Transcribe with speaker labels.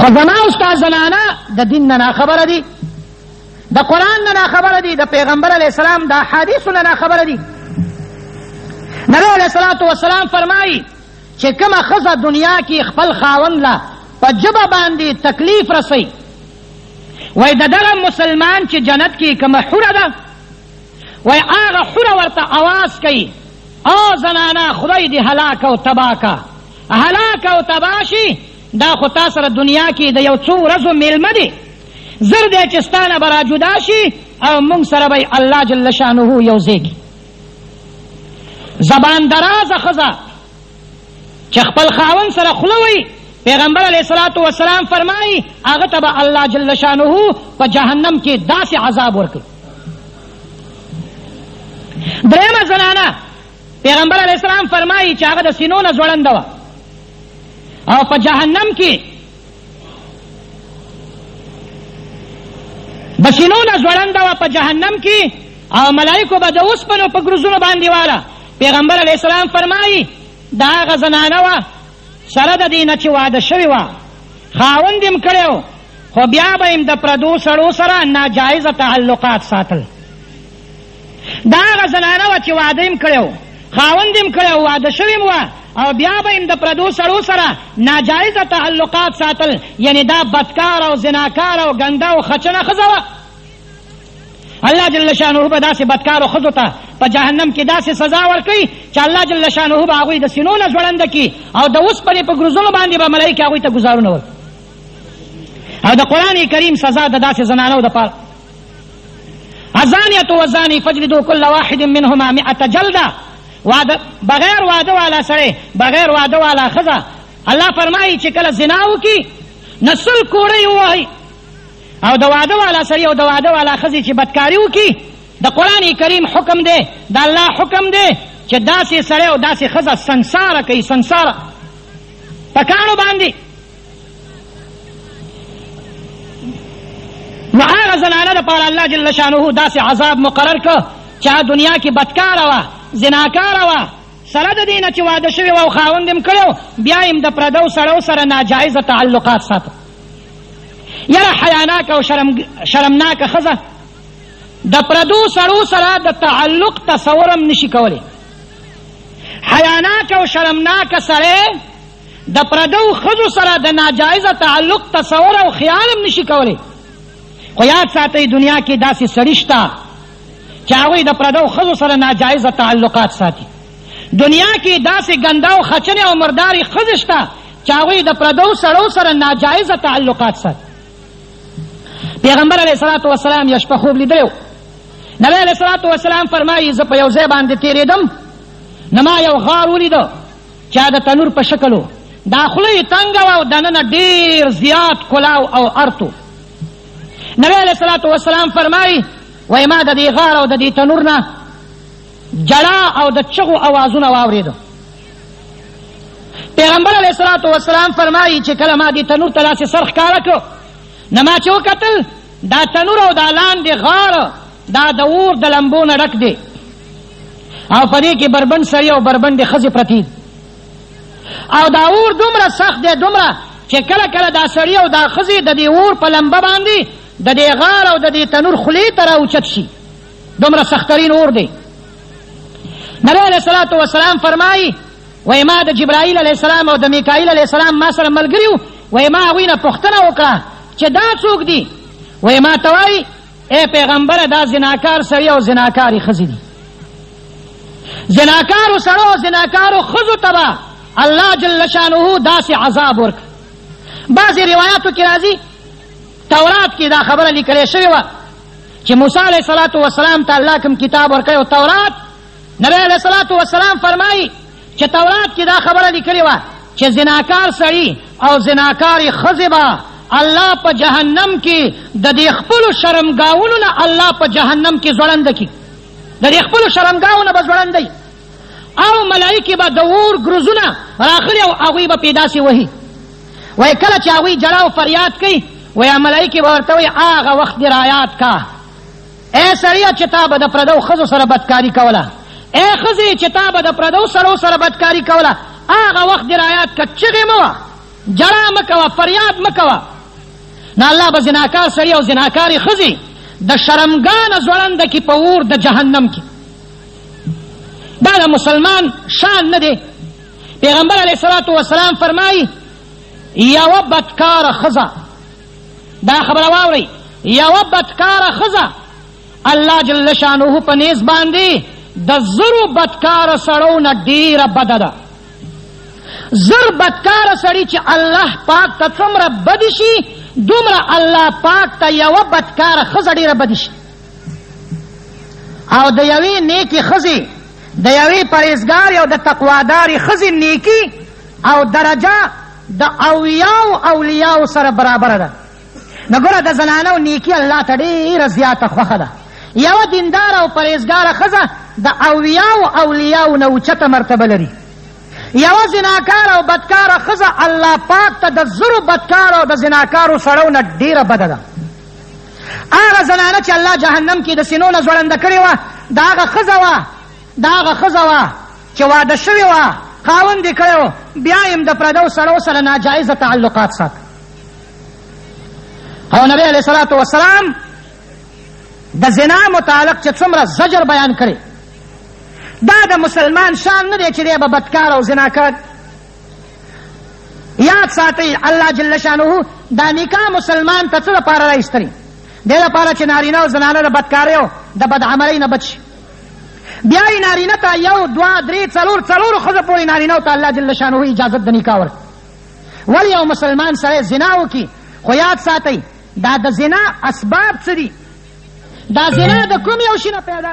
Speaker 1: خو زما استاد زنانه د دین نه خبره دي د قرآن نه خبره دي د پیغمبر علیه السلام د احادیثو نه خبره دي نبی علیه الصلاة والسلام فرمایي چې کومه ښځه دنیا کې خپل خاوند له په ژبه باندې تکلیف رسوي وای د دغه مسلمان چې جنت کې کومه حوره ده وای هغه حوره ورته اواز کوي او زنانا خدای دې هلاک او تبا کا هلاک او تبا شي دا خو تا سره دنیا کې د یو څو ورځو میلمه دی زر دی چې ستانه به را جدا شي او موږ سره به الله جل شانه یو ځای زبان درازه ښځه چې خپل خاون سره خوله وي پیغمبر علیه الصلاۃ والسلام فرمایي هغه ته به الله جل شانه په جهنم کې داسې عذاب ورکړي درېمه زنانه پیغمبر علیه السلام فرمایي چې هغه د سینو نه ځوړنده وه او په جهنم کې د سینو نه ځوړنده وه په جهنم کې او ملایکو به د اوسپنو په ګروزونو باندې واله پیغمبر علیه السلام فرمایي، دا هغه زنانه وه، سره د دې نه چې واده شوې وه، خاوند یې هم کړی و، خو بیا به یې د پردو سړو سره ناجایزه تعلقات ساتل. دا هغه زنانه وه چې واده یې کړی و، خاوند یې کړی و، واده شوې هم وه، او بیا به یې د پردو سړو سره ناجایزه تعلقات ساتل، یعنې دا بدکاره او زناکاره او ګنده او خچنه ښځه وه. الله جل شانه به داسې بدکارو ښځو ته په جهنم کې داسې سزا ورکړي چې الله جل شانه به هغوی د سینو نه ځوړنده کړي او د اوسپنې په ګروزونو باندې به ملایکې هغوی ته ګزارونه ورکړي او د قرآن کریم سزا د داسې زنانو دپاره الزانیة والزانی فجلدو کل واحد منهما مئة جلده واده بغیر واده والا سره بغیر واده والا خزه الله فرمایي چې کله زنا وکي نسل کوړی وای او د واده والا سړی او د واده والا ښځې چې بدکاري وکړي د قرآن کریم حکم دی د الله حکم دی چې داسې سړی او داسې ښځه سنګساره کوي سنګساره په کاڼو باندې نو هغه زنانه دپاره الله جل شانه داسې عذاب مقرر که چې هغه دنیا کې بدکاره وه زناکاره وه سره د دې نه چې واده شوی و او خاوند یې کړی بیا یې د پردو سړو سره ناجایزه تعلقات ساته یاره حیاناک او شرم شرمناک خزه د پردو سړو سره د تعلق تصورم نشي کولی حیاناک او شرمناک سره د پردو خزو سره د ناجایزه تعلق تصور او خیالم نشي کولی خو یاد ساتئ دنیا کې داسې سړي شته چې هغوی د پردو خزو سره ناجایزه تعلقات ساتي دنیا کې داسې ګنده او خچنې او مردارې خزې شته چې هغوی د پردو سړو سره ناجایز تعلقات ساتي پیغمبر علیه الصلاة والسلام یو شپه خوب لیدلی و نبی علیه الصلاة والسلام فرمایي زه په یو ځای باندې تېرېدم نو ما یو غار ولیده چې د تنور په شکل و دا خوله یې تنګه وه او دننه ډېر زیات کلاو او ارتو نبی علیه الصلاة والسلام فرمایي وایي ما د دې غار او د دې تنور نه جړا او د چغو اوازونه واورېده پیغمبر علیه الصلاة والسلام فرمایي چې کله ما دې تنور ته داسې سر ښکاره کړو نه ما چې وکتل دا تنور او دا لاندې غاړه دا د اور د لمبو نه ډک دی او په دې کې بربند سړی او بربندې ښځې پرتې دي او دا اور دومره سخت دی دومره چې کله کله دا سړی او دا ښځې د دې اور په لمبه باندې د دې غاړه او د دې تنور خولې ته راوچت شي دومره سخترین اور دی نبی علیه الصلاة والسلام فرمایي وایي ما د جبرائیل علیه السلام او د میکائیل علیه السلام ما سره ملګري وو وایي ما هغوی نه پوښتنه وکړه چې دا څوک دي وایي ما ته وایي ای پیغمبره دا زناکار سړي او زناکارې ښځې دي زناکارو سړو او زناکارو ښځو ته به الله جل شانه داسې عذاب ورکړي بعضې روایاتو کې راځي تورات کې دا خبره لیکل شوې وه چې موسی علیه الصلاۃ والسلام ته الله کوم کتاب ورکړو تورات نبی علیه الصلاۃ والسلام فرمایي چې تورات کې دا خبره لیکلې وه چې زناکار سړی او زناکارې ښځې به الله په جهنم کې د دې خپلو شرمګاونو نه الله په جهنم کې ځوړند کړي د دې خپلو شرمګاونو به ځوړندوي او ملائکه به د اور ګرزونه راخلي او هغوی به پې داسې وهي وایي کله چې هغوی جړا او فریاد کوي وایي ملائکه به ورته وایي هغه وخت دې رایاد کا ای سړیه چې تا به د پردو ښځو سره بدکاري کوله ای ښځې چې تا به د پردو سړو سره بدکاري کوله هغه وخت دې رایاد که چغې مه وه جړا مه کوه فریاد مه کوه نو الله به زناکار سړي او زناکارې ښځې د شرمګانه ځوړنده کې په اور د جهنم کې دا د مسلمان شان نه دی پیغمبر علیه الصلاة والسلام فرمایي یوه بدکاره ښځه دا خبره واورئ یوه بدکاره ښځه الله جل شانه په نیز باندې د زرو بدکاره سړو نه ډیره بده ده زر بدکاره سړي چې الله پاک ته څومره بد شي دومره الله پاک ته یوه بدکاره ښځه ډیره بد شي او د یوې نیکې ښځې د یوې پرهیزګارې او د تقوادارې ښځې نیکي او درجه د اویاو اولیاو سره برابره ده نو ګوره د زنانو نیکي الله ته ډېره زیاته خوښه ده یوه دینداره او پرهیزګاره ښځه د اویاو اولیاو نه اوچته مرتبه لري یوه زناکار او بدکاره ښځه الله پاک ته د زرو بدکار او د زناکارو سړو نه ډېره بده ده هغه زنانه چې الله جهنم کې د سینو نه ځوړنده کړې وه د هغه ښځه وه د هغه ښځه وه چې واده شوې وه خاوند یې کړی و بیا یې د پردو سړو سره ناجایزه تعلقات سات او نبی علیه صلات وسلام د زنا متعلق چې څومره زجر بیان کړي دا د مسلمان شان نه دی چې دی به بدکار او زناکار یاد ساتي الله جل شانه دا نکاح مسلمان ته څه لپاره راایستلې د لپاره چې نارینه او زنانه د بدکارۍ او د بدعملۍ نه بچ بیا یې نارینه ته یو دوه درې څلور څلورو ښځو پورې نارینه ته الله جل شانه اجازت د نکاح ورکړي ولې یو مسلمان سره زنا وکړي خو یاد ساتئ دا د زنا اسباب څه دي دا زنا د کوم یو شي نه پیدا